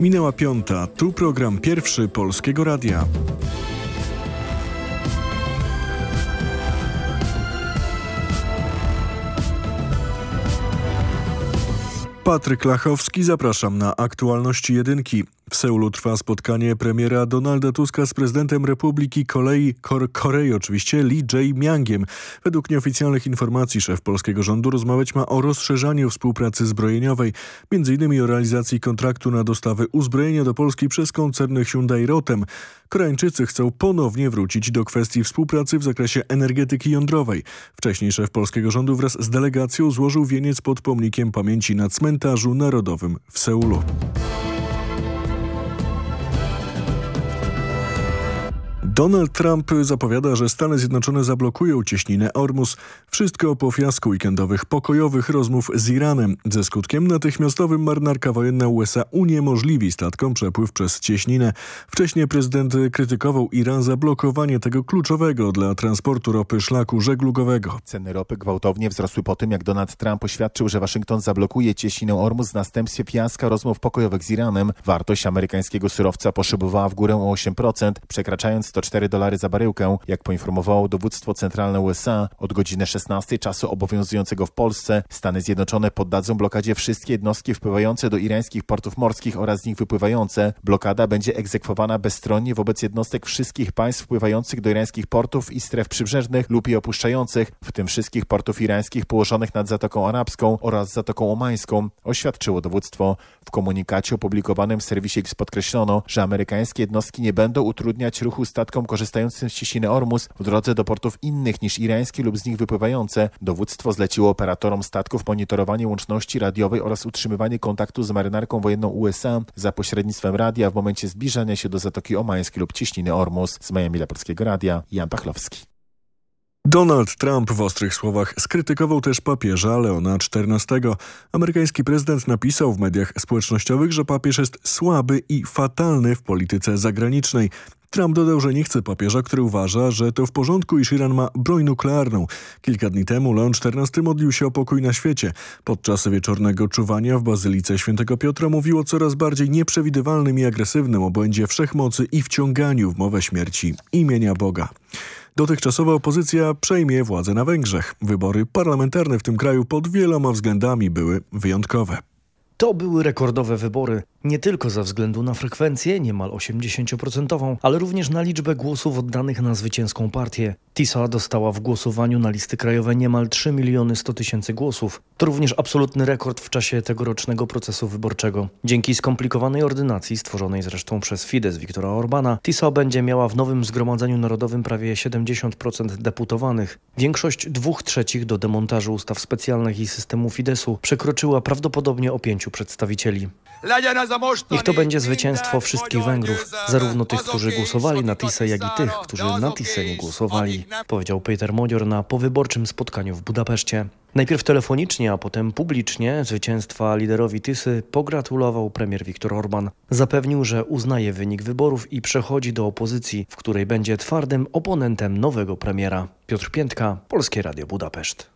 Minęła piąta, tu program pierwszy Polskiego Radia. Patryk Lachowski, zapraszam na aktualności jedynki. W Seulu trwa spotkanie premiera Donalda Tuska z prezydentem Republiki Kolei, Kor Korei oczywiście Lee Jae-myangiem. Według nieoficjalnych informacji szef polskiego rządu rozmawiać ma o rozszerzaniu współpracy zbrojeniowej, m.in. o realizacji kontraktu na dostawy uzbrojenia do Polski przez koncerny Hyundai Rotem. Koreańczycy chcą ponownie wrócić do kwestii współpracy w zakresie energetyki jądrowej. Wcześniej szef polskiego rządu wraz z delegacją złożył wieniec pod pomnikiem pamięci na cmentarzu narodowym w Seulu. Donald Trump zapowiada, że Stany Zjednoczone zablokują cieśninę Ormus. Wszystko po fiasku weekendowych pokojowych rozmów z Iranem. Ze skutkiem natychmiastowym marynarka wojenna USA uniemożliwi statkom przepływ przez cieśninę. Wcześniej prezydent krytykował Iran za blokowanie tego kluczowego dla transportu ropy szlaku żeglugowego. Ceny ropy gwałtownie wzrosły po tym, jak Donald Trump oświadczył, że Waszyngton zablokuje cieśninę Ormus w następstwie fiaska rozmów pokojowych z Iranem. Wartość amerykańskiego surowca poszybowała w górę o 8%, przekraczając 104 dolary za baryłkę. Jak poinformowało dowództwo centralne USA, od godziny 16 czasu obowiązującego w Polsce Stany Zjednoczone poddadzą blokadzie wszystkie jednostki wpływające do irańskich portów morskich oraz z nich wypływające. Blokada będzie egzekwowana bezstronnie wobec jednostek wszystkich państw wpływających do irańskich portów i stref przybrzeżnych lub je opuszczających, w tym wszystkich portów irańskich położonych nad Zatoką Arabską oraz Zatoką Omańską, oświadczyło dowództwo. W komunikacie opublikowanym w serwisie X podkreślono, że amerykańskie jednostki nie będą utrudniać ruchu statkom korzystającym z cieśniny Ormus w drodze do portów innych niż irańskie lub z nich wypływające. Dowództwo zleciło operatorom statków monitorowanie łączności radiowej oraz utrzymywanie kontaktu z marynarką wojenną USA za pośrednictwem radia w momencie zbliżania się do Zatoki Omańskiej lub cieśniny Ormus. Z Miami dla Polskiego Radia, Jan Pachlowski. Donald Trump w ostrych słowach skrytykował też papieża Leona XIV. Amerykański prezydent napisał w mediach społecznościowych, że papież jest słaby i fatalny w polityce zagranicznej. Trump dodał, że nie chce papieża, który uważa, że to w porządku, iż Iran ma broń nuklearną. Kilka dni temu Leon XIV modlił się o pokój na świecie. Podczas wieczornego czuwania w Bazylice Świętego Piotra mówił o coraz bardziej nieprzewidywalnym i agresywnym obłędzie wszechmocy i wciąganiu w mowę śmierci imienia Boga. Dotychczasowa opozycja przejmie władzę na Węgrzech. Wybory parlamentarne w tym kraju pod wieloma względami były wyjątkowe. To były rekordowe wybory. Nie tylko ze względu na frekwencję, niemal 80%, ale również na liczbę głosów oddanych na zwycięską partię. TISA dostała w głosowaniu na listy krajowe niemal 3 miliony 100 tysięcy głosów. To również absolutny rekord w czasie tegorocznego procesu wyborczego. Dzięki skomplikowanej ordynacji, stworzonej zresztą przez Fidesz Viktora Orbana, TISA będzie miała w nowym Zgromadzeniu Narodowym prawie 70% deputowanych. Większość dwóch trzecich do demontażu ustaw specjalnych i systemu Fideszu przekroczyła prawdopodobnie o pięciu przedstawicieli. Niech to będzie zwycięstwo wszystkich Węgrów, zarówno tych, którzy głosowali na TISę, jak i tych, którzy na TISę nie głosowali, powiedział Peter Modior na powyborczym spotkaniu w Budapeszcie. Najpierw telefonicznie, a potem publicznie zwycięstwa liderowi Tysy pogratulował premier Viktor Orban. Zapewnił, że uznaje wynik wyborów i przechodzi do opozycji, w której będzie twardym oponentem nowego premiera. Piotr Piętka, Polskie Radio Budapeszt.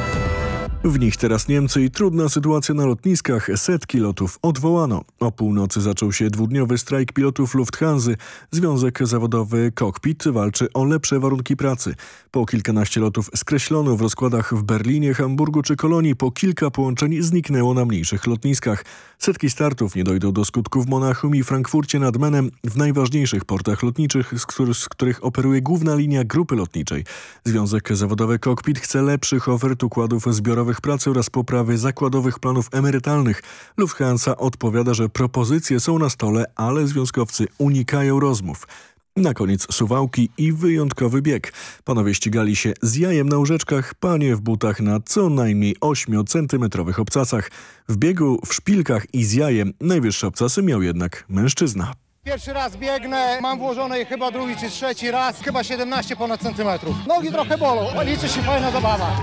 W nich teraz Niemcy i trudna sytuacja na lotniskach. Setki lotów odwołano. O północy zaczął się dwudniowy strajk pilotów Lufthansa. Związek zawodowy Cockpit walczy o lepsze warunki pracy. Po kilkanaście lotów skreślono w rozkładach w Berlinie, Hamburgu czy Kolonii. Po kilka połączeń zniknęło na mniejszych lotniskach. Setki startów nie dojdą do skutku w Monachium i Frankfurcie nad Menem, w najważniejszych portach lotniczych, z których, z których operuje główna linia grupy lotniczej. Związek zawodowy Cockpit chce lepszych ofert układów zbiorowych pracy oraz poprawy zakładowych planów emerytalnych. Lufthansa odpowiada, że propozycje są na stole, ale związkowcy unikają rozmów. Na koniec suwałki i wyjątkowy bieg. Panowie ścigali się z jajem na łóżeczkach, panie w butach na co najmniej 8-centymetrowych obcasach. W biegu, w szpilkach i z jajem najwyższe obcasy miał jednak mężczyzna. Pierwszy raz biegnę, mam włożone chyba drugi czy trzeci raz, chyba 17 ponad centymetrów. Nogi trochę bolą, liczy się fajna zabawa.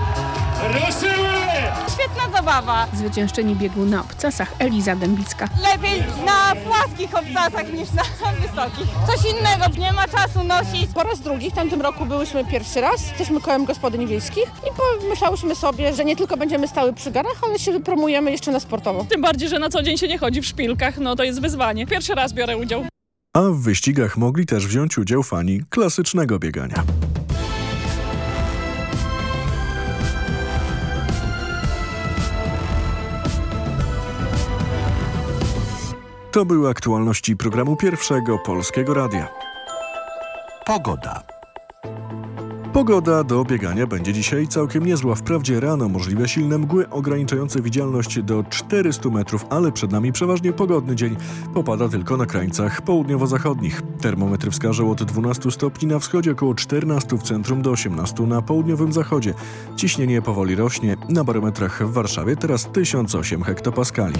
Świetna zabawa. Zwyciężczyni biegu na obcasach Eliza Dębicka. Lepiej na płaskich obcasach niż na wysokich. Coś innego, nie ma czasu nosić. Po raz drugi, w tamtym roku byłyśmy pierwszy raz, jesteśmy kołem gospodyń wiejskich i pomyślałyśmy sobie, że nie tylko będziemy stały przy garach, ale się wypromujemy jeszcze na sportowo. Tym bardziej, że na co dzień się nie chodzi w szpilkach, no to jest wyzwanie. Pierwszy raz biorę udział. A w wyścigach mogli też wziąć udział fani klasycznego biegania. To były aktualności programu Pierwszego Polskiego Radia. Pogoda. Pogoda do biegania będzie dzisiaj całkiem niezła. Wprawdzie rano możliwe silne mgły ograniczające widzialność do 400 metrów, ale przed nami przeważnie pogodny dzień. Popada tylko na krańcach południowo-zachodnich. Termometry wskażą od 12 stopni na wschodzie, około 14 w centrum do 18 na południowym zachodzie. Ciśnienie powoli rośnie. Na barometrach w Warszawie teraz 1008 hektopaskali.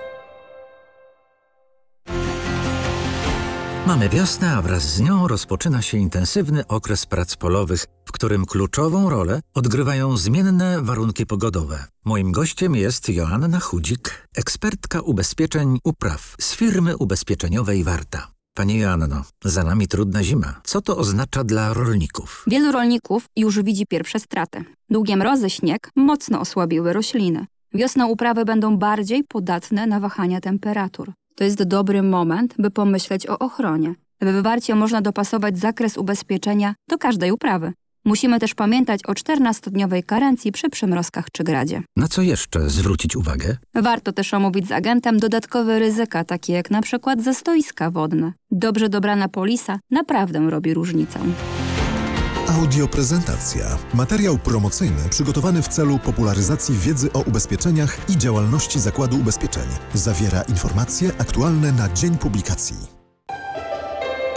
Mamy wiosnę, a wraz z nią rozpoczyna się intensywny okres prac polowych, w którym kluczową rolę odgrywają zmienne warunki pogodowe. Moim gościem jest Joanna Chudzik, ekspertka ubezpieczeń upraw z firmy ubezpieczeniowej Warta. Pani Joanno, za nami trudna zima. Co to oznacza dla rolników? Wielu rolników już widzi pierwsze straty. Długie mrozy, śnieg mocno osłabiły rośliny. Wiosną uprawy będą bardziej podatne na wahania temperatur. To jest dobry moment, by pomyśleć o ochronie. W wywarcie można dopasować zakres ubezpieczenia do każdej uprawy. Musimy też pamiętać o 14-dniowej karencji przy przymrozkach czy gradzie. Na co jeszcze zwrócić uwagę? Warto też omówić z agentem dodatkowe ryzyka, takie jak na przykład zastoiska wodne. Dobrze dobrana polisa naprawdę robi różnicę. Audioprezentacja. Materiał promocyjny przygotowany w celu popularyzacji wiedzy o ubezpieczeniach i działalności Zakładu Ubezpieczeń. Zawiera informacje aktualne na dzień publikacji.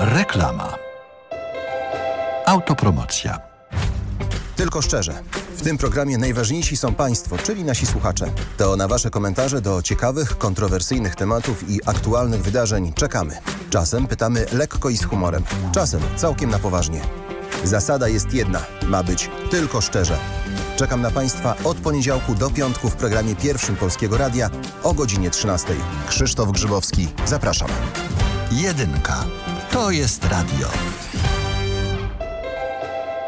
Reklama. Autopromocja. Tylko szczerze. W tym programie najważniejsi są Państwo, czyli nasi słuchacze. To na Wasze komentarze do ciekawych, kontrowersyjnych tematów i aktualnych wydarzeń czekamy. Czasem pytamy lekko i z humorem, czasem całkiem na poważnie. Zasada jest jedna. Ma być tylko szczerze. Czekam na Państwa od poniedziałku do piątku w programie pierwszym Polskiego Radia o godzinie 13. Krzysztof Grzybowski. Zapraszam. Jedynka. To jest radio.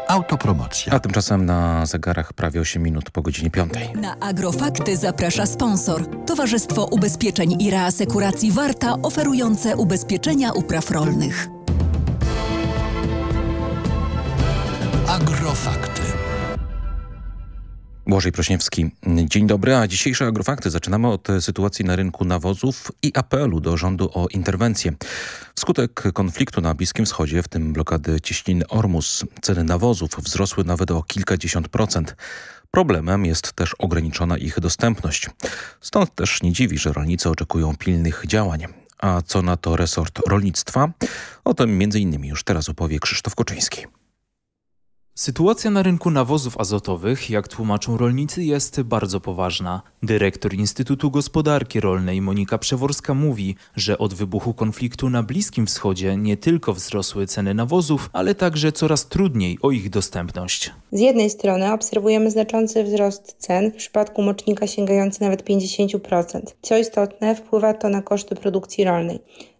Autopromocja. A tymczasem na zegarach prawie 8 minut po godzinie 5. Na Agrofakty zaprasza sponsor. Towarzystwo Ubezpieczeń i Reasekuracji Warta oferujące ubezpieczenia upraw rolnych. Błażej Prośniewski. Dzień dobry, a dzisiejsze agrofakty zaczynamy od sytuacji na rynku nawozów i apelu do rządu o interwencję. Wskutek konfliktu na Bliskim Wschodzie, w tym blokady cieśniny Ormus, ceny nawozów wzrosły nawet o kilkadziesiąt procent. Problemem jest też ograniczona ich dostępność. Stąd też nie dziwi, że rolnicy oczekują pilnych działań. A co na to resort rolnictwa? O tym m.in. już teraz opowie Krzysztof Koczyński. Sytuacja na rynku nawozów azotowych, jak tłumaczą rolnicy, jest bardzo poważna. Dyrektor Instytutu Gospodarki Rolnej Monika Przeworska mówi, że od wybuchu konfliktu na Bliskim Wschodzie nie tylko wzrosły ceny nawozów, ale także coraz trudniej o ich dostępność. Z jednej strony obserwujemy znaczący wzrost cen, w przypadku mocznika sięgający nawet 50%. Co istotne, wpływa to na koszty produkcji rolnej.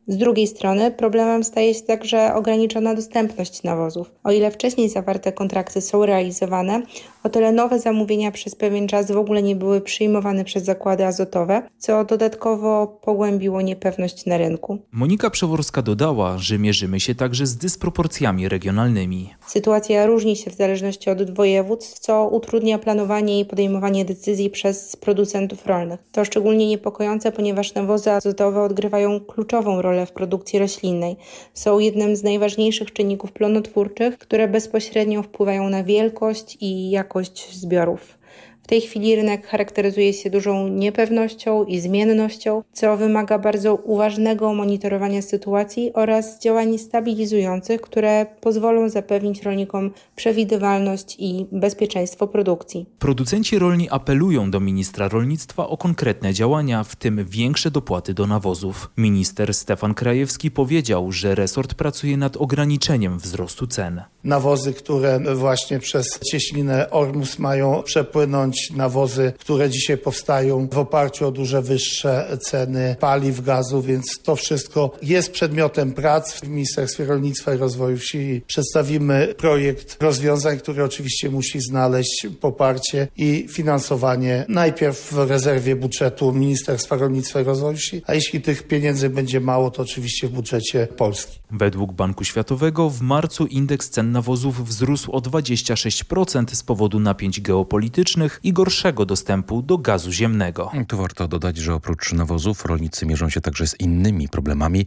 Z drugiej strony problemem staje się także ograniczona dostępność nawozów. O ile wcześniej zawarte kontrakty są realizowane, o tyle nowe zamówienia przez pewien czas w ogóle nie były przyjmowane przez zakłady azotowe, co dodatkowo pogłębiło niepewność na rynku. Monika Przeworska dodała, że mierzymy się także z dysproporcjami regionalnymi. Sytuacja różni się w zależności od województw, co utrudnia planowanie i podejmowanie decyzji przez producentów rolnych. To szczególnie niepokojące, ponieważ nawozy azotowe odgrywają kluczową rolę w produkcji roślinnej. Są jednym z najważniejszych czynników plonotwórczych, które bezpośrednio wpływają na wielkość i jakość zbiorów. W tej chwili rynek charakteryzuje się dużą niepewnością i zmiennością, co wymaga bardzo uważnego monitorowania sytuacji oraz działań stabilizujących, które pozwolą zapewnić rolnikom przewidywalność i bezpieczeństwo produkcji. Producenci rolni apelują do ministra rolnictwa o konkretne działania, w tym większe dopłaty do nawozów. Minister Stefan Krajewski powiedział, że resort pracuje nad ograniczeniem wzrostu cen. Nawozy, które właśnie przez cieśninę Ormus mają przepłynąć, nawozy, które dzisiaj powstają w oparciu o duże wyższe ceny paliw, gazu, więc to wszystko jest przedmiotem prac w Ministerstwie Rolnictwa i Rozwoju Wsi. Przedstawimy projekt rozwiązań, który oczywiście musi znaleźć poparcie i finansowanie najpierw w rezerwie budżetu Ministerstwa Rolnictwa i Rozwoju Wsi, a jeśli tych pieniędzy będzie mało, to oczywiście w budżecie Polski. Według Banku Światowego w marcu indeks cen nawozów wzrósł o 26% z powodu napięć geopolitycznych i gorszego dostępu do gazu ziemnego. Tu warto dodać, że oprócz nawozów rolnicy mierzą się także z innymi problemami.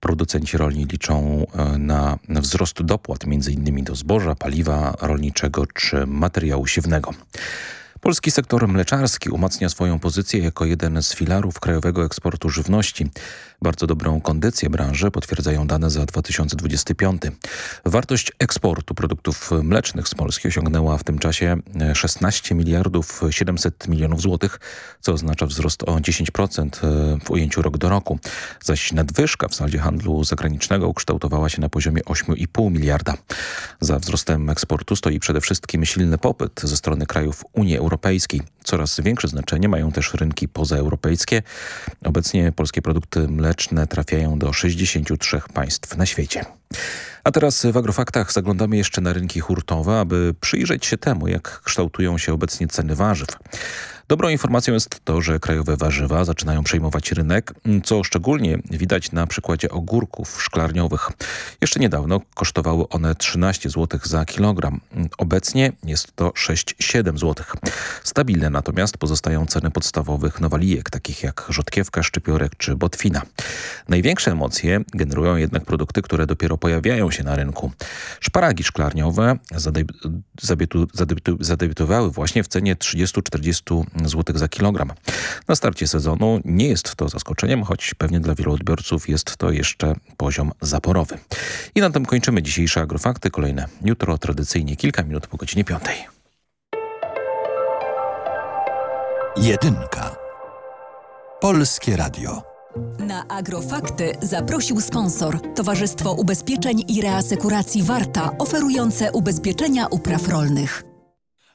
Producenci rolni liczą e, na wzrost dopłat m.in. do zboża, paliwa rolniczego czy materiału siewnego. Polski sektor mleczarski umacnia swoją pozycję jako jeden z filarów krajowego eksportu żywności. Bardzo dobrą kondycję branży potwierdzają dane za 2025. Wartość eksportu produktów mlecznych z Polski osiągnęła w tym czasie 16 miliardów 700 milionów złotych, co oznacza wzrost o 10% w ujęciu rok do roku. Zaś nadwyżka w saldzie handlu zagranicznego ukształtowała się na poziomie 8,5 miliarda. Za wzrostem eksportu stoi przede wszystkim silny popyt ze strony krajów Unii Europejskiej. Coraz większe znaczenie mają też rynki pozaeuropejskie. Obecnie polskie produkty mleczne trafiają do 63 państw na świecie. A teraz w Agrofaktach zaglądamy jeszcze na rynki hurtowe, aby przyjrzeć się temu, jak kształtują się obecnie ceny warzyw. Dobrą informacją jest to, że krajowe warzywa zaczynają przejmować rynek, co szczególnie widać na przykładzie ogórków szklarniowych. Jeszcze niedawno kosztowały one 13 zł za kilogram. Obecnie jest to 6-7 zł. Stabilne natomiast pozostają ceny podstawowych nowalijek, takich jak rzodkiewka, szczypiorek czy botwina. Największe emocje generują jednak produkty, które dopiero pojawiają się na rynku. Szparagi szklarniowe zadebiutowały właśnie w cenie 30-40 zł za kilogram. Na starcie sezonu nie jest to zaskoczeniem, choć pewnie dla wielu odbiorców jest to jeszcze poziom zaporowy. I na tym kończymy dzisiejsze agrofakty. Kolejne jutro, tradycyjnie kilka minut po godzinie piątej. Jedynka. Polskie Radio. Na Agrofakty zaprosił sponsor Towarzystwo Ubezpieczeń i Reasekuracji Warta, oferujące ubezpieczenia upraw rolnych.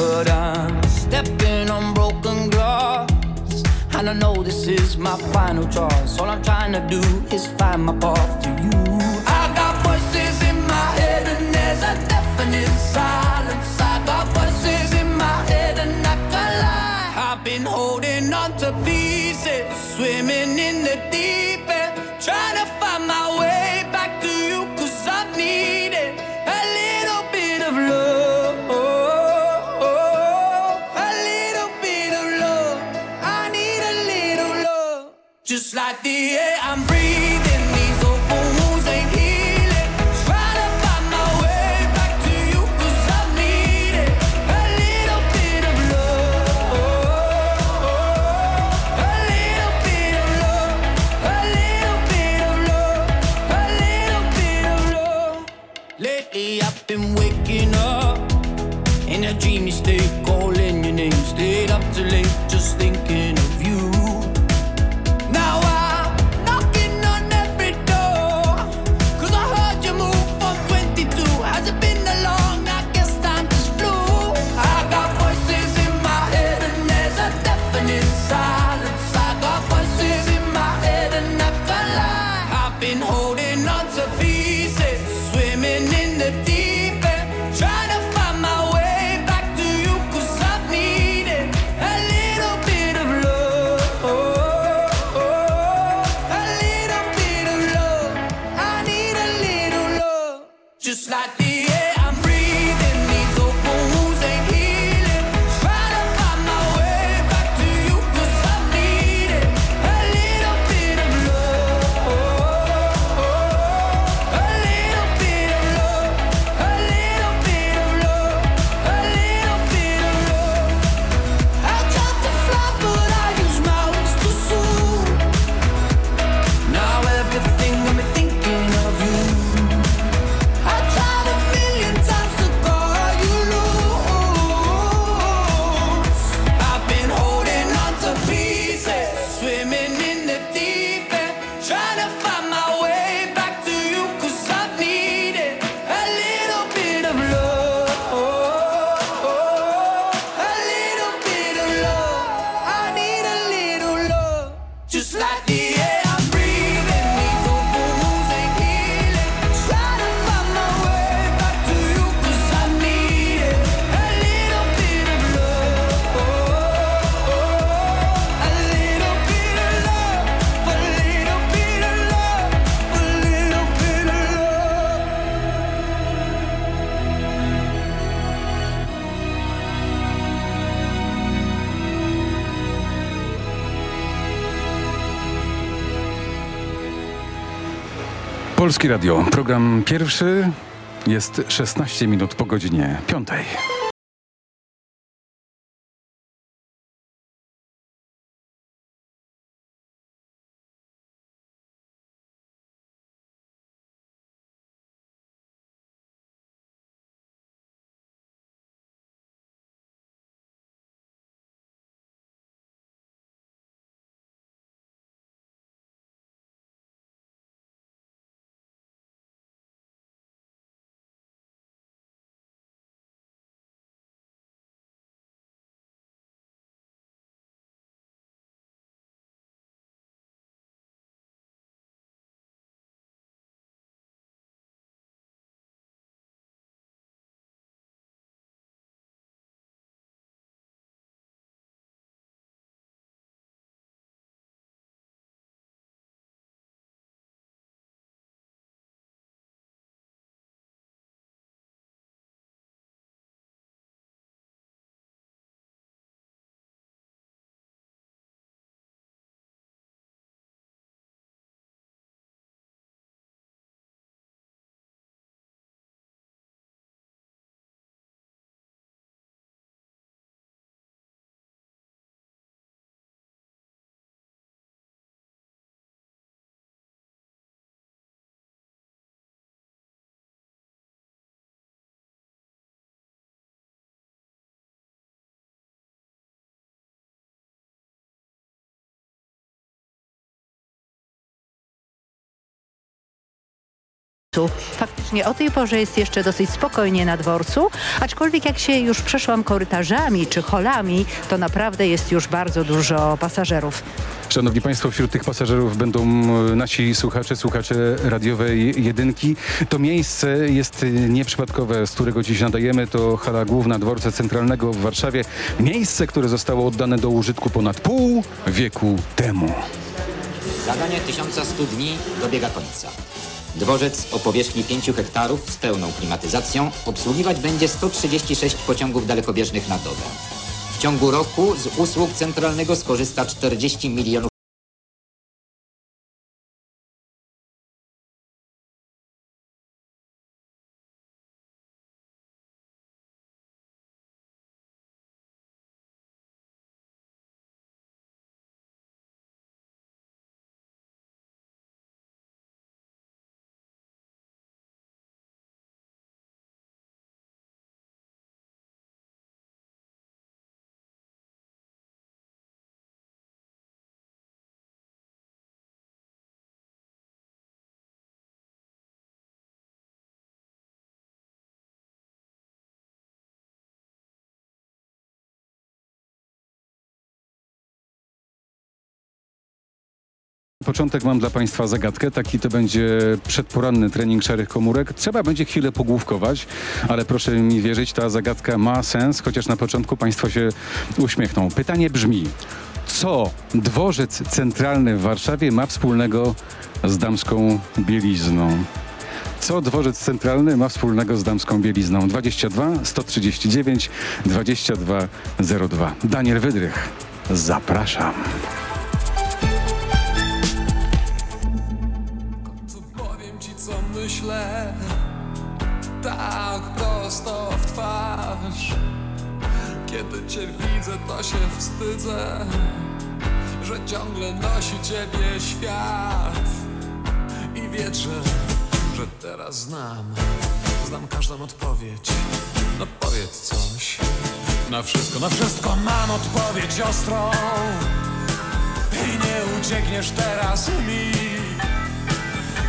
But I'm stepping on broken glass. And I know this is my final choice. All I'm trying to do is find my path to you Polskie Radio, program pierwszy jest 16 minut po godzinie 5. Faktycznie o tej porze jest jeszcze dosyć spokojnie na dworcu, aczkolwiek jak się już przeszłam korytarzami czy holami, to naprawdę jest już bardzo dużo pasażerów. Szanowni Państwo, wśród tych pasażerów będą e, nasi słuchacze, słuchacze radiowej jedynki. To miejsce jest nieprzypadkowe, z którego dziś nadajemy. To hala główna dworca centralnego w Warszawie. Miejsce, które zostało oddane do użytku ponad pół wieku temu. Zadanie 1100 dni dobiega końca. Dworzec o powierzchni 5 hektarów z pełną klimatyzacją obsługiwać będzie 136 pociągów dalekobieżnych na dobę. W ciągu roku z usług centralnego skorzysta 40 milionów Początek mam dla Państwa zagadkę. Taki to będzie przedporanny trening szarych komórek. Trzeba będzie chwilę pogłówkować, ale proszę mi wierzyć, ta zagadka ma sens, chociaż na początku Państwo się uśmiechną. Pytanie brzmi, co dworzec centralny w Warszawie ma wspólnego z damską bielizną? Co dworzec centralny ma wspólnego z damską bielizną? 22 139 2202. Daniel Wydrych. Zapraszam. Tak prosto w twarz. Kiedy cię widzę to się wstydzę Że ciągle nosi ciebie świat. I wierzę, że teraz znam Znam każdą odpowiedź. No powiedz coś. Na wszystko, na wszystko mam odpowiedź ostrą. I nie uciekniesz teraz mi.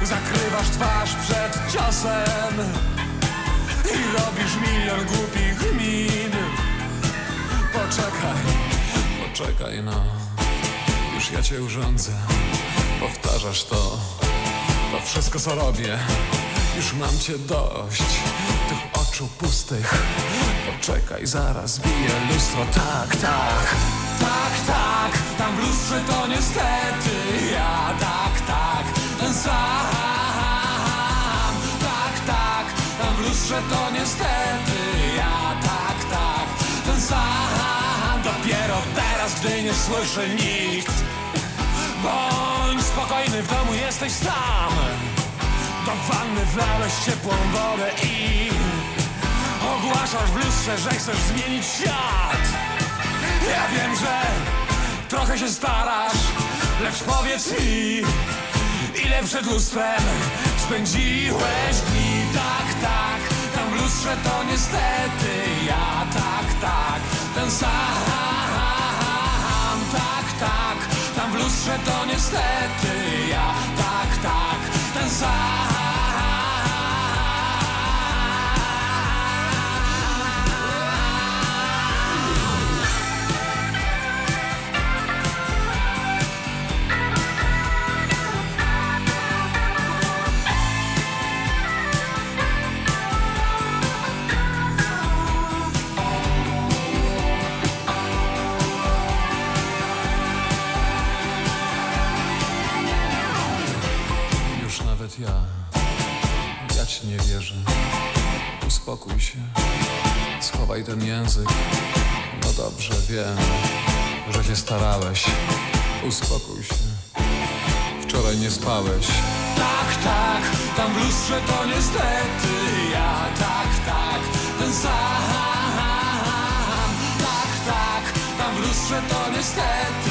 Zakrywasz twarz przed ciosem I robisz milion głupich min Poczekaj, poczekaj no. Już ja cię urządzę. Powtarzasz to. To wszystko co robię. Już mam cię dość Tych oczu pustych. Poczekaj, zaraz bije lustro. Tak, tak. Tak, tak. Tam w lustrze to niestety Ja, tak, tak. Ten Lustrze to niestety Ja, tak, tak. Ten sam Dopiero teraz, gdy nie słyszy nikt. Bądź spokojny, w domu jesteś sam. Do wanny wlałeś ciepłą wodę i Ogłaszasz w lustrze, że chcesz zmienić świat. Ja wiem, że trochę się starasz Lecz powiedz mi Ile przed lustrem spędziłeś dni. Tak, tak, lustrze to niestety ja Tak, tak, ten sam Tak, tak, tam w lustrze to niestety ja Tak, tak, ten sam Uspokój się, schowaj ten język. No dobrze, wiem, że się starałeś. Uspokój się. Wczoraj nie spałeś. Tak, tak, tam w lustrze to niestety ja Tak, tak, ten sam Tak, tak, tam w lustrze to niestety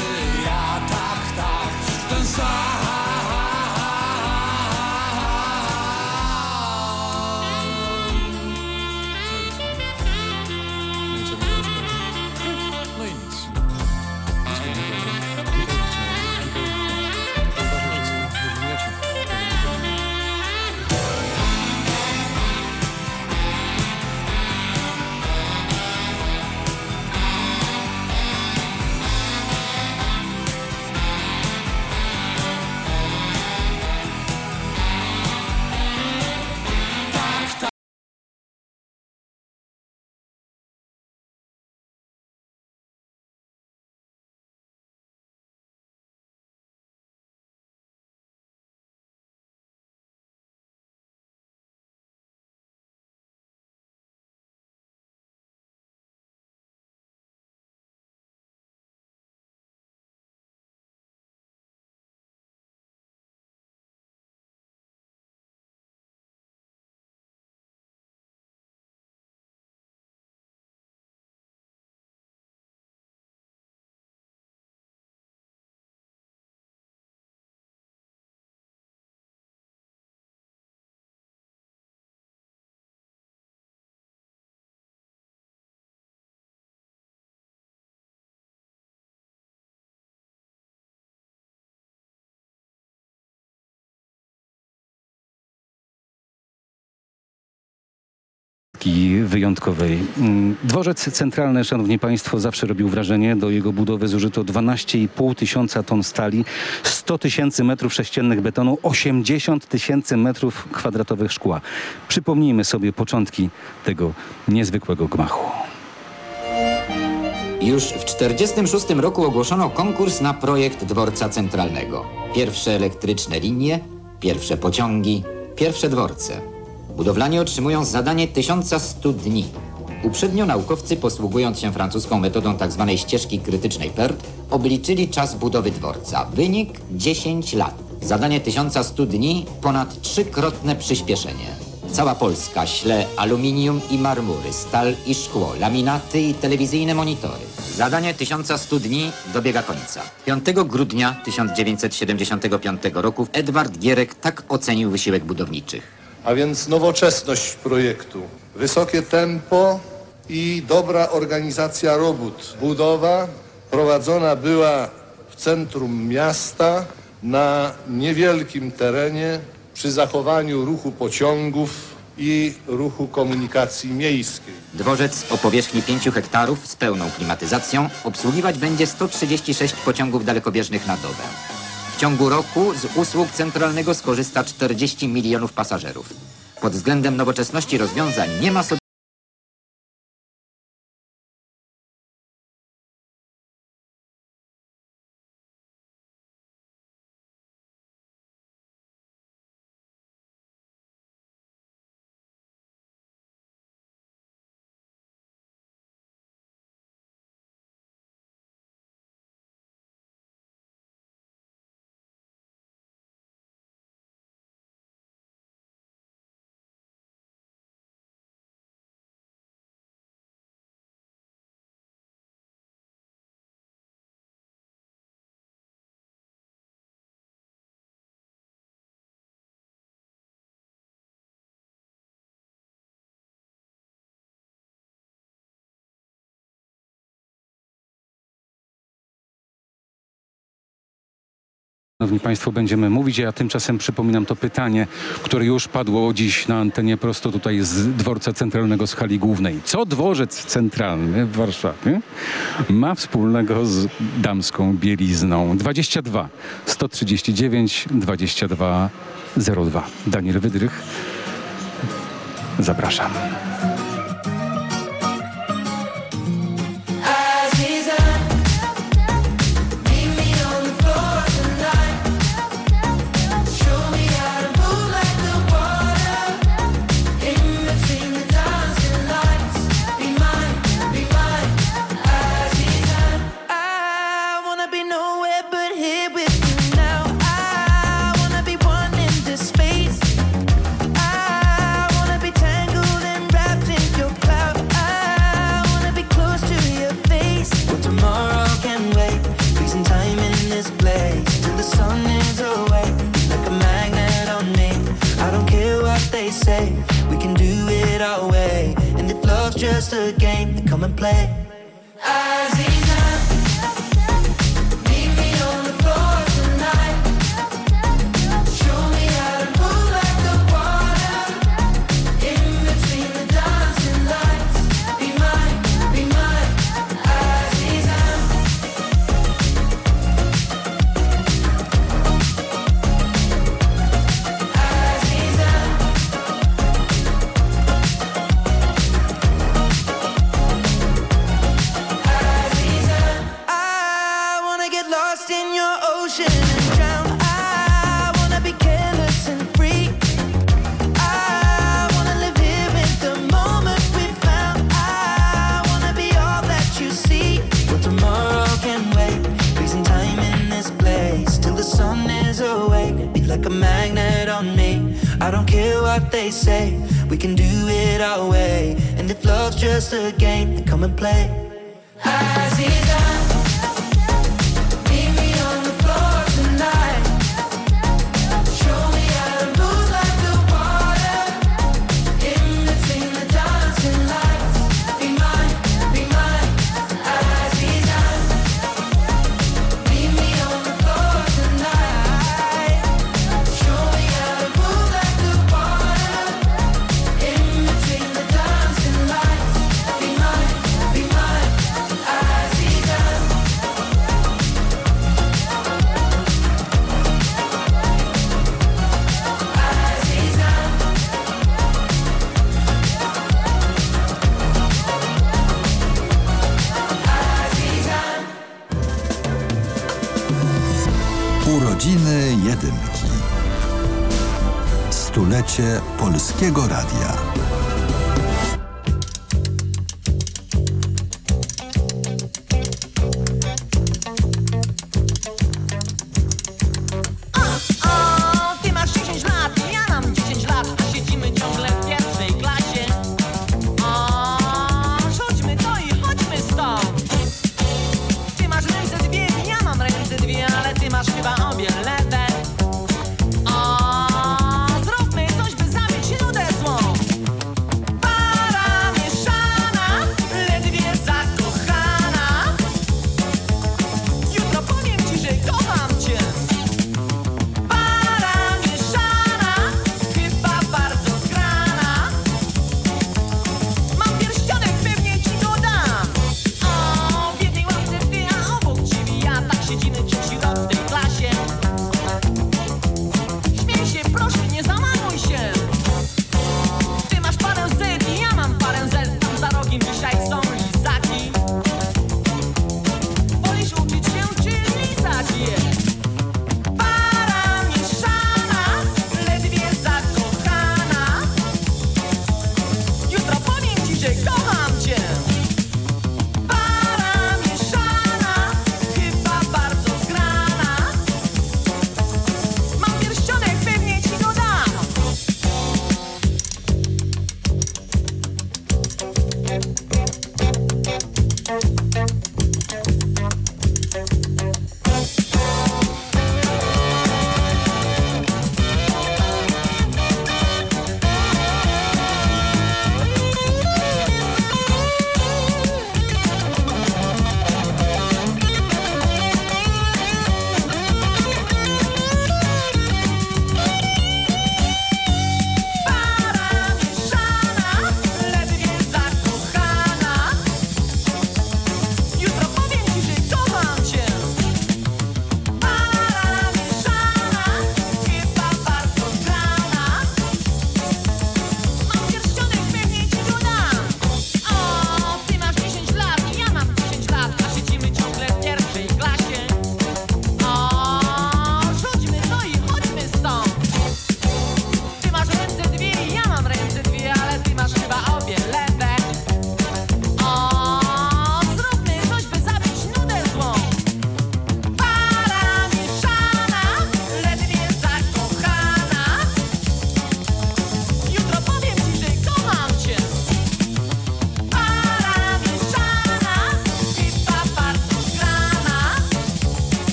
wyjątkowej. Mm, Dworzec centralny, szanowni państwo, zawsze robił wrażenie. Do jego budowy zużyto 12,5 tysiąca ton stali, 100 tysięcy metrów sześciennych betonu, 80 tysięcy metrów kwadratowych szkła. Przypomnijmy sobie początki tego niezwykłego gmachu. Już w 1946 roku ogłoszono konkurs na projekt dworca centralnego. Pierwsze elektryczne linie, pierwsze pociągi, pierwsze dworce. Budowlanie otrzymują zadanie 1100 dni. Uprzednio naukowcy, posługując się francuską metodą tzw. ścieżki krytycznej PERT, obliczyli czas budowy dworca. Wynik 10 lat. Zadanie 1100 dni, ponad trzykrotne przyspieszenie. Cała Polska śle aluminium i marmury, stal i szkło, laminaty i telewizyjne monitory. Zadanie 1100 dni dobiega końca. 5 grudnia 1975 roku Edward Gierek tak ocenił wysiłek budowniczych. A więc nowoczesność projektu, wysokie tempo i dobra organizacja robót. Budowa prowadzona była w centrum miasta na niewielkim terenie przy zachowaniu ruchu pociągów i ruchu komunikacji miejskiej. Dworzec o powierzchni 5 hektarów z pełną klimatyzacją obsługiwać będzie 136 pociągów dalekobieżnych na dobę. Ciągu roku z usług centralnego skorzysta 40 milionów pasażerów. Pod względem nowoczesności rozwiązań nie ma sobie Szanowni Państwo, będziemy mówić, a ja tymczasem przypominam to pytanie, które już padło dziś na antenie prosto tutaj z dworca centralnego z hali głównej. Co dworzec centralny w Warszawie ma wspólnego z damską bielizną? 22 139 22 02. Daniel Wydrych, zapraszam. just a game, to come and play.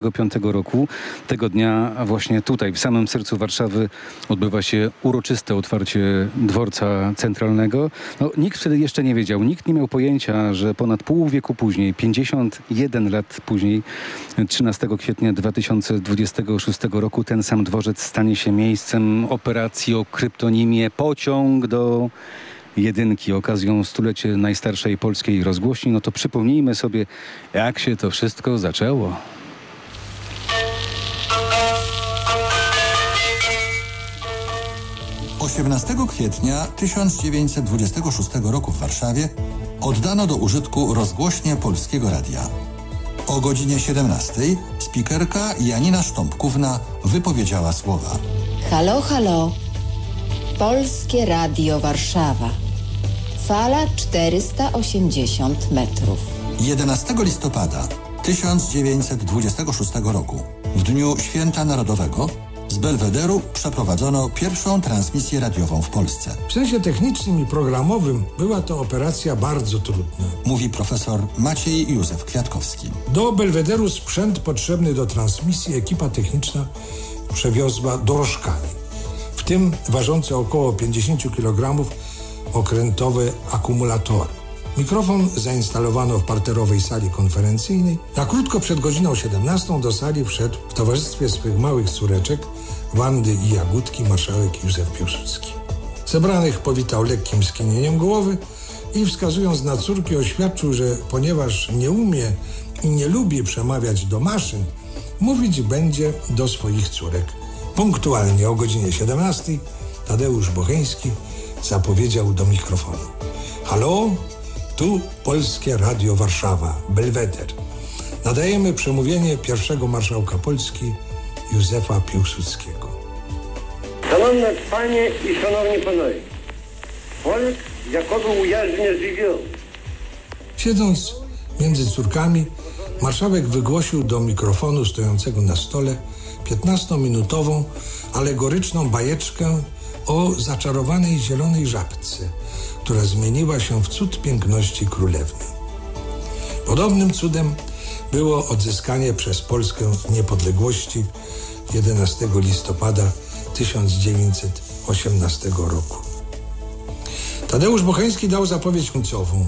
1995 roku. Tego dnia właśnie tutaj, w samym sercu Warszawy odbywa się uroczyste otwarcie dworca centralnego. No, nikt wtedy jeszcze nie wiedział, nikt nie miał pojęcia, że ponad pół wieku później, 51 lat później, 13 kwietnia 2026 roku ten sam dworzec stanie się miejscem operacji o kryptonimie Pociąg do jedynki okazją stulecie najstarszej polskiej rozgłośni, no to przypomnijmy sobie, jak się to wszystko zaczęło. 18 kwietnia 1926 roku w Warszawie oddano do użytku rozgłośnie Polskiego Radia. O godzinie 17 spikerka Janina Sztąpkówna wypowiedziała słowa. Halo, halo. Polskie Radio Warszawa. Fala 480 metrów. 11 listopada 1926 roku, w dniu Święta Narodowego, z Belwederu przeprowadzono pierwszą transmisję radiową w Polsce. W sensie technicznym i programowym była to operacja bardzo trudna. Mówi profesor Maciej Józef Kwiatkowski. Do Belwederu sprzęt potrzebny do transmisji ekipa techniczna przewiozła dorożkami, w tym ważące około 50 kg okrętowe akumulatory. Mikrofon zainstalowano w parterowej sali konferencyjnej. Na krótko przed godziną 17 do sali wszedł w towarzystwie swych małych córeczek Wandy i Jagódki marszałek Józef Piłsudski. Zebranych powitał lekkim skinieniem głowy i wskazując na córki oświadczył, że ponieważ nie umie i nie lubi przemawiać do maszyn, mówić będzie do swoich córek. Punktualnie o godzinie 17 Tadeusz Bocheński zapowiedział do mikrofonu. Halo, tu Polskie Radio Warszawa, Belweder. Nadajemy przemówienie pierwszego marszałka Polski Józefa Piłsudskiego. Szanowne panie i szanowni panowie, Polek jakoby ujaźnie żywią. Siedząc między córkami, marszałek wygłosił do mikrofonu stojącego na stole 15-minutową alegoryczną bajeczkę o zaczarowanej zielonej żabce, która zmieniła się w cud piękności królewny. Podobnym cudem było odzyskanie przez Polskę niepodległości 11 listopada 1918 roku. Tadeusz Bocheński dał zapowiedź końcową,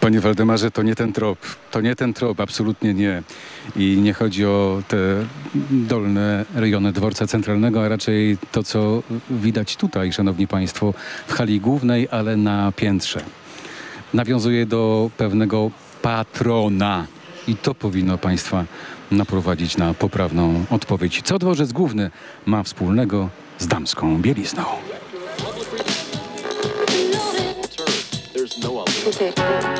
Panie Waldemarze, to nie ten trop. To nie ten trop, absolutnie nie. I nie chodzi o te dolne rejony dworca centralnego, a raczej to, co widać tutaj, szanowni państwo, w hali głównej, ale na piętrze. Nawiązuje do pewnego patrona. I to powinno państwa naprowadzić na poprawną odpowiedź. Co dworzec główny ma wspólnego z damską bielizną? City.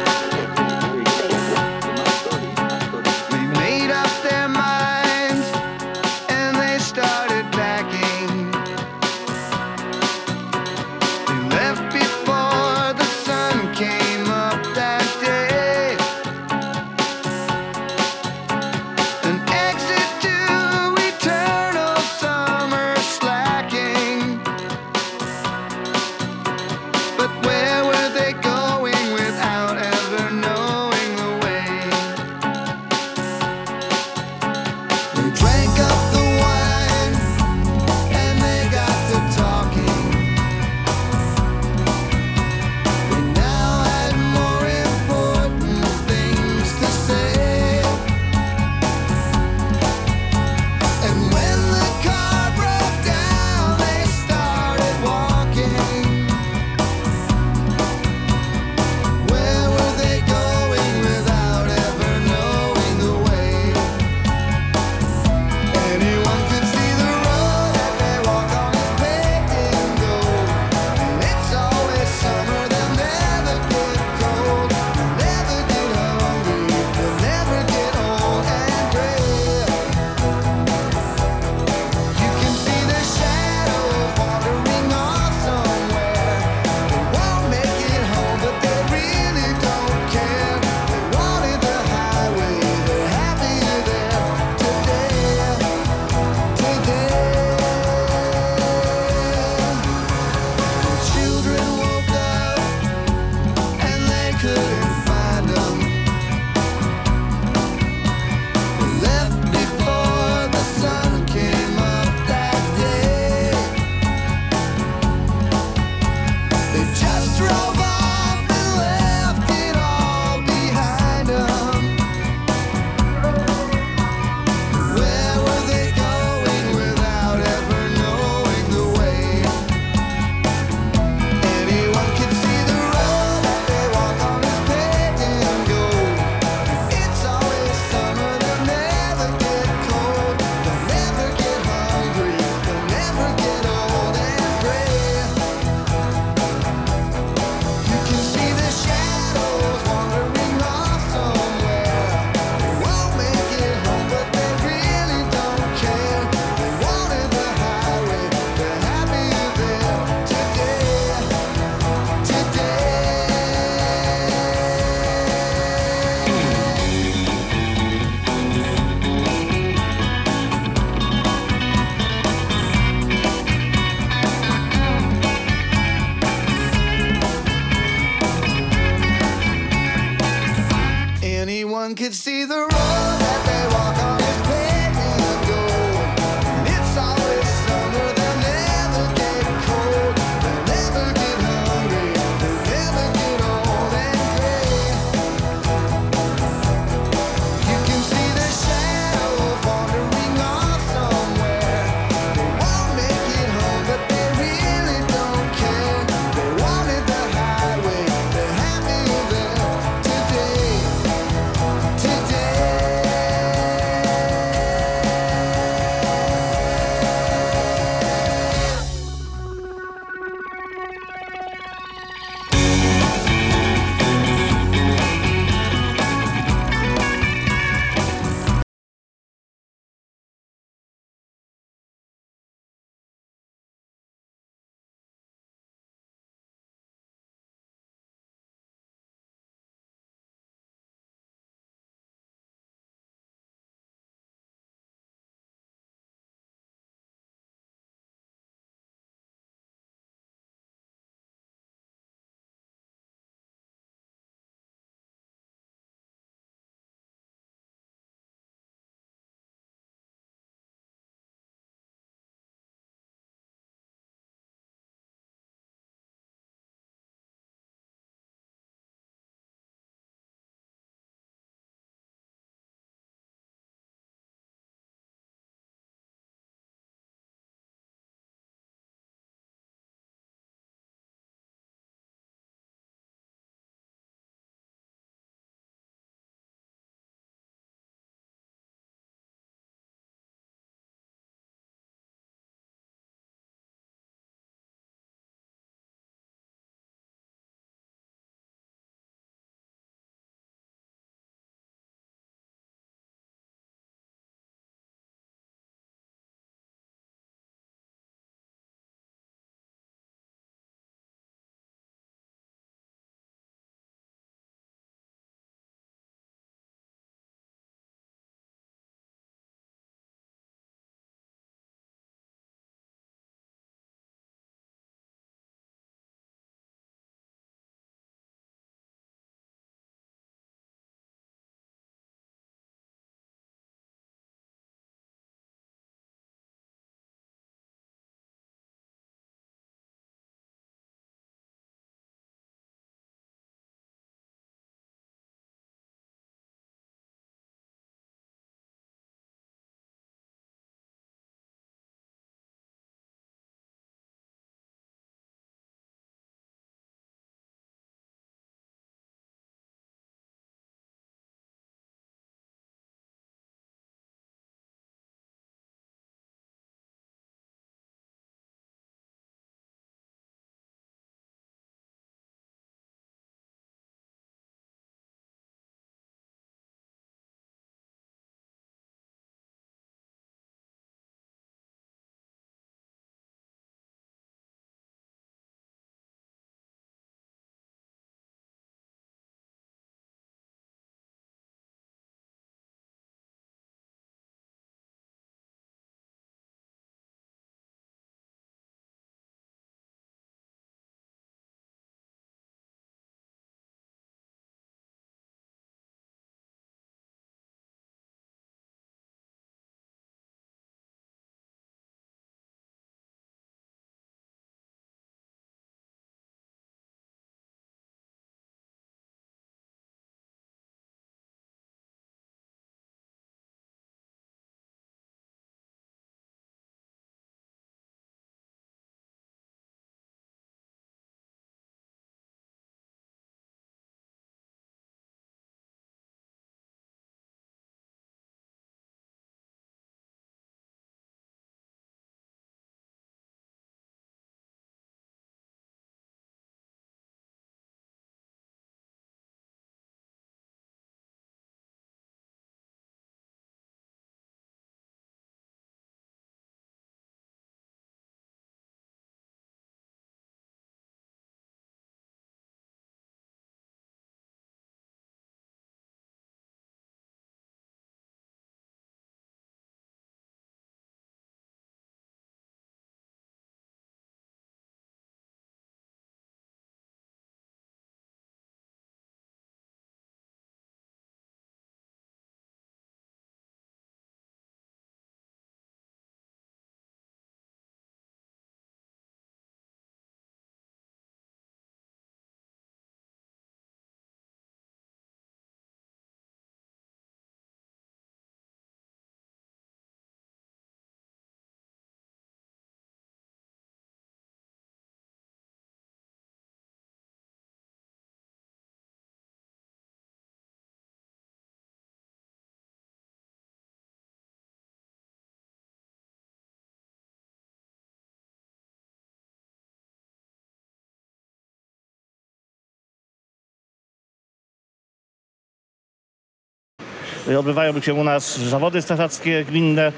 Odbywają się u nas zawody strażackie gminne,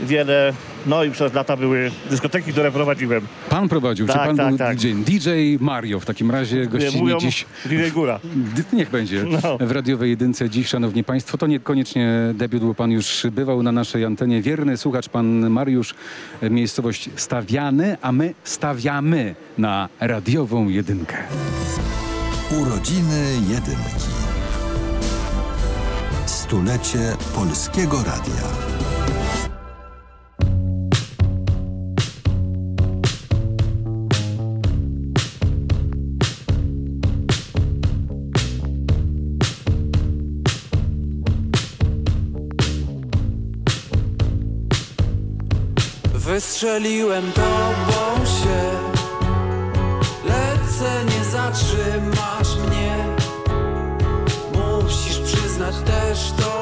wiele, no i przez lata były dyskoteki, które prowadziłem. Pan prowadził, czy Tak, pan tak, był tak. DJ? DJ Mario w takim razie gościnie mówią dziś... DJ Góra. Niech będzie. No. W radiowej jedynce dziś, szanowni państwo, to niekoniecznie debiut, bo pan już bywał na naszej antenie. Wierny słuchacz, pan Mariusz, e, miejscowość Stawiany, a my stawiamy na radiową jedynkę. Urodziny Jedynki. Stulecie Polskiego Radia. Wystrzeliłem tobą się też to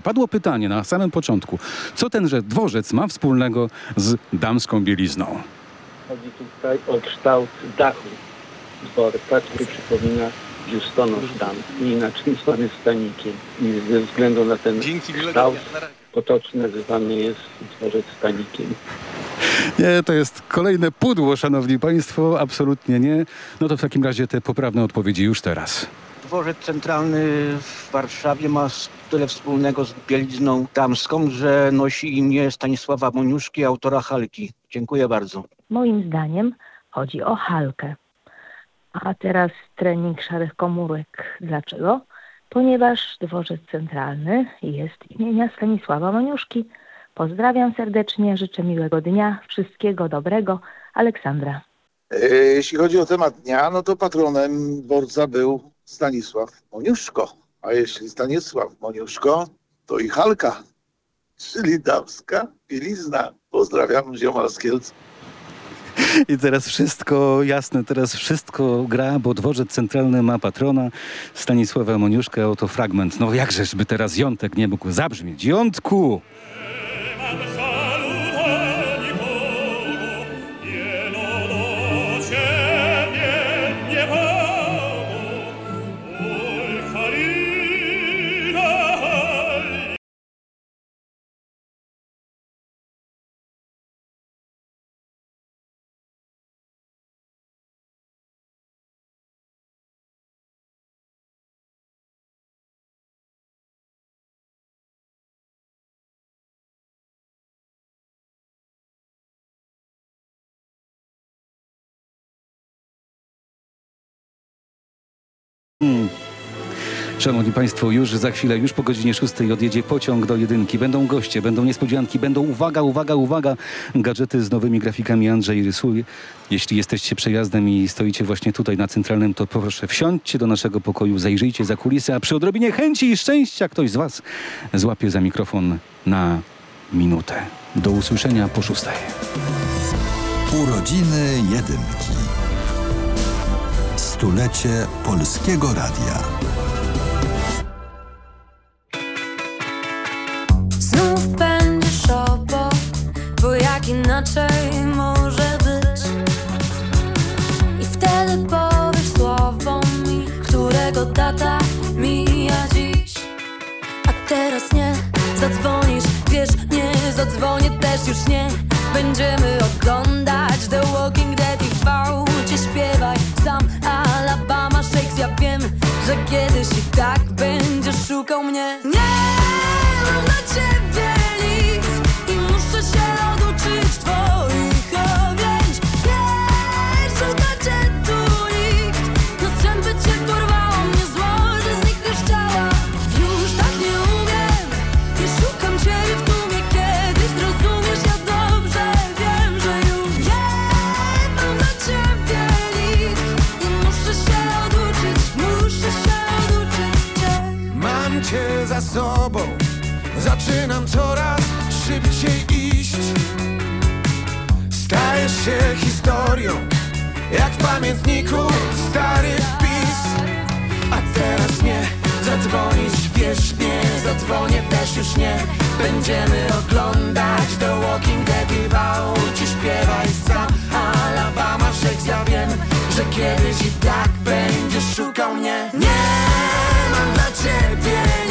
Padło pytanie na samym początku. Co tenże dworzec ma wspólnego z damską bielizną? Chodzi tutaj o kształt dachu dworca, który przypomina biustonosz dam i inaczej zwany stanikiem. I ze względu na ten kształt potocznie nazywany jest dworzec stanikiem. Nie, to jest kolejne pudło, szanowni państwo. Absolutnie nie. No to w takim razie te poprawne odpowiedzi już teraz. Dworzec centralny w Warszawie ma tyle wspólnego z bielizną damską, że nosi imię Stanisława Moniuszki, autora Halki. Dziękuję bardzo. Moim zdaniem chodzi o halkę. A teraz trening szarych komórek. Dlaczego? Ponieważ dworzec centralny jest imienia Stanisława Moniuszki. Pozdrawiam serdecznie, życzę miłego dnia, wszystkiego dobrego. Aleksandra. E, Jeśli chodzi o temat dnia, no to patronem dworca był Stanisław Moniuszko. A jeśli Stanisław Moniuszko, to i Halka, czyli damska bielizna. Pozdrawiam ziomal. I teraz wszystko jasne, teraz wszystko gra, bo dworzec centralny ma patrona Stanisława Moniuszka, oto fragment. No jakżeż by teraz jątek nie mógł zabrzmieć. Jątku! Szanowni Państwo, już za chwilę, już po godzinie 6 odjedzie pociąg do jedynki. Będą goście, będą niespodzianki, będą uwaga, uwaga, uwaga, gadżety z nowymi grafikami Andrzej rysuje. Jeśli jesteście przejazdem i stoicie właśnie tutaj na centralnym, to proszę wsiądźcie do naszego pokoju, zajrzyjcie za kulisy, a przy odrobinie chęci i szczęścia ktoś z Was złapie za mikrofon na minutę. Do usłyszenia po szóstej. Urodziny Jedynki. Stulecie Polskiego Radia. Znów będziesz obok, bo jak inaczej może być? I wtedy powiesz słowo mi, którego data mija dziś. A teraz nie zadzwonisz, wiesz, nie zadzwonię też już nie. Będziemy oglądać The Walking Dead i w aucie śpiewaj. Sam Alabama Shakes Ja wiem, że kiedyś i tak będziesz szukał mnie. Nie dla ciebie nic I muszę się oduczyć twoich zaczynam coraz szybciej iść. Stajesz się historią, jak w pamiętniku stary wpis. A teraz nie zadzwonisz, wiesz, nie zadzwonię też już nie. Będziemy oglądać The Walking Dead i aucie śpiewaj sam. Alabama Shakes, ja wiem, że kiedyś i tak będziesz szukał mnie. Nie mam dla ciebie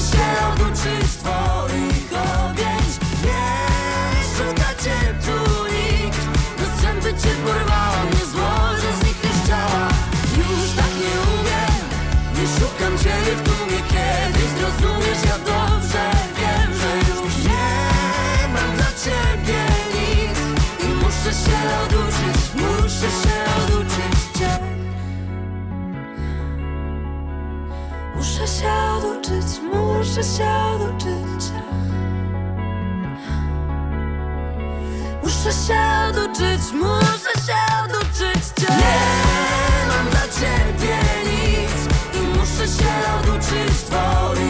się oduczyć twoich objęć. Nie szuka cię tu nikt. Na strzępy cię porwało mnie zło, że znikniesz ciała. Już tak nie umiem Nie szukam ciebie w tłumie. Kiedyś zrozumiesz, ja dobrze wiem, że już Nie mam dla ciebie nic. I muszę się oduczyć Muszę się oduczyć cię. Muszę się oduczyć, muszę się oduczyć. Muszę się oduczyć, muszę się oduczyć cię. Nie mam dla ciebie nic i muszę się oduczyć twoich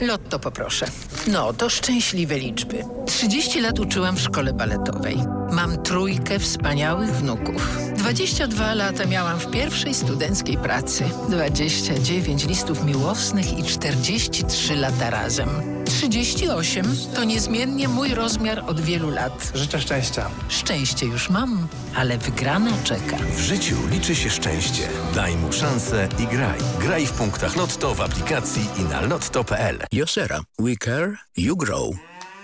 Lotto poproszę. No, to szczęśliwe liczby. 30 lat uczyłam w szkole baletowej. Mam trójkę wspaniałych wnuków. 22 lata miałam w pierwszej studenckiej pracy. 29 listów miłosnych i 43 lata razem. 38 to niezmiennie mój rozmiar od wielu lat. Życzę szczęścia. Szczęście już mam, ale wygrana czeka. W życiu liczy się szczęście. Daj mu szansę i graj. Graj w punktach Lotto w aplikacji i na lotto.pl. Josera. We care, you grow.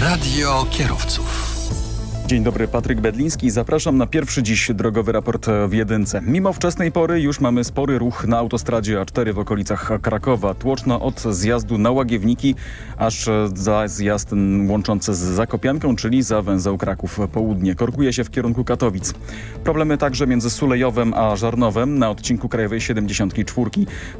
Radio kierowców. Dzień dobry, Patryk Bedliński. Zapraszam na pierwszy dziś drogowy raport w Jedynce. Mimo wczesnej pory już mamy spory ruch na autostradzie A4 w okolicach Krakowa. Tłoczno od zjazdu na Łagiewniki, aż za zjazd łączący z Zakopianką, czyli za węzeł Kraków Południe. Korkuje się w kierunku Katowic. Problemy także między Sulejowem a Żarnowem na odcinku Krajowej 74.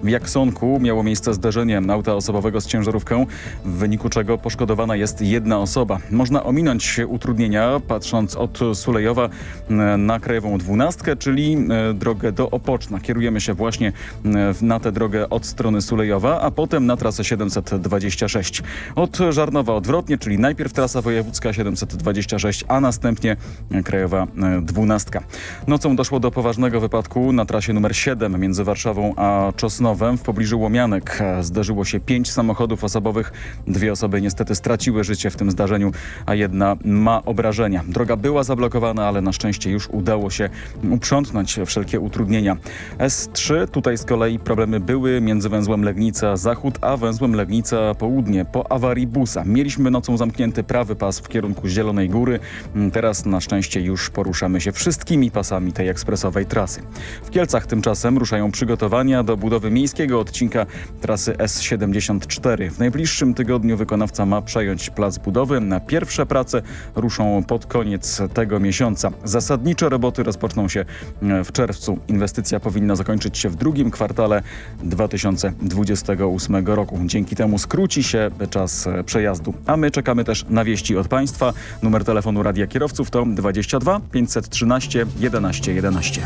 W Jaksonku miało miejsce zderzenie auta osobowego z ciężarówką, w wyniku czego poszkodowana jest jedna osoba. Można ominąć utrudnienia, patrząc od Sulejowa e, na Krajową Dwunastkę, czyli e, drogę do Opoczna. Kierujemy się właśnie e, na tę drogę od strony Sulejowa, a potem na trasę 726. Od Żarnowa odwrotnie, czyli najpierw trasa wojewódzka 726, a następnie Krajowa Dwunastka. Nocą doszło do poważnego wypadku na trasie numer 7 między Warszawą a Czosnowem w pobliżu Łomianek. Zdarzyło się pięć samochodów osobowych. Dwie osoby niestety straciły życie w tym zdarzeniu, a jedna ma obrażenia. Droga była zablokowana, ale na szczęście już udało się uprzątnąć wszelkie utrudnienia. S3, tutaj z kolei problemy były między węzłem Legnica Zachód, a węzłem Legnica Południe po awarii busa. Mieliśmy nocą zamknięty prawy pas w kierunku Zielonej Góry. Teraz na szczęście już poruszamy się wszystkimi pasami tej ekspresowej trasy. W Kielcach tymczasem ruszają przygotowania do budowy miejskiego odcinka trasy S74. W najbliższym tygodniu wykonawca ma przejąć plac budowy. Na pierwsze prace ruszą pod koniec tego miesiąca. Zasadnicze roboty rozpoczną się e, w czerwcu. Inwestycja powinna zakończyć się w drugim kwartale 2028 roku. Dzięki temu skróci się czas e, przejazdu. A my czekamy też na wieści od Państwa. Numer telefonu Radia Kierowców to 22 513 11 11.